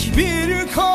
Keklik bir kayada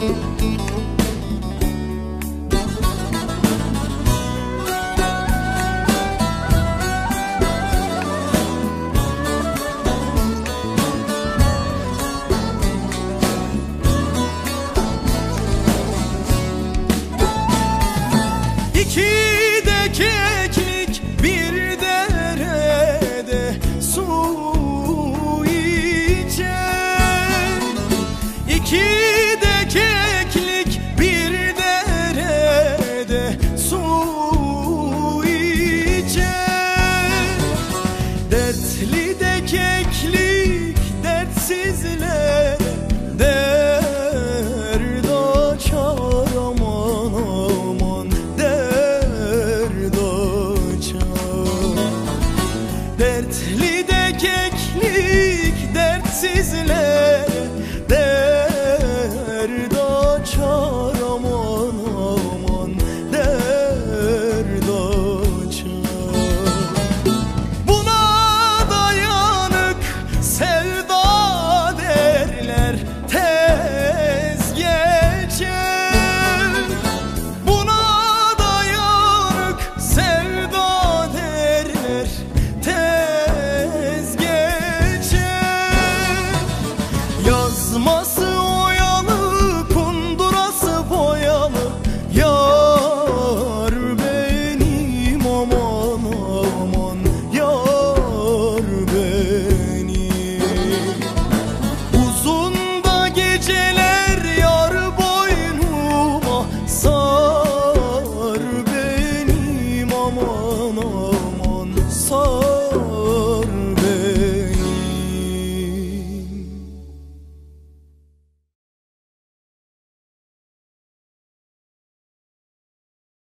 Música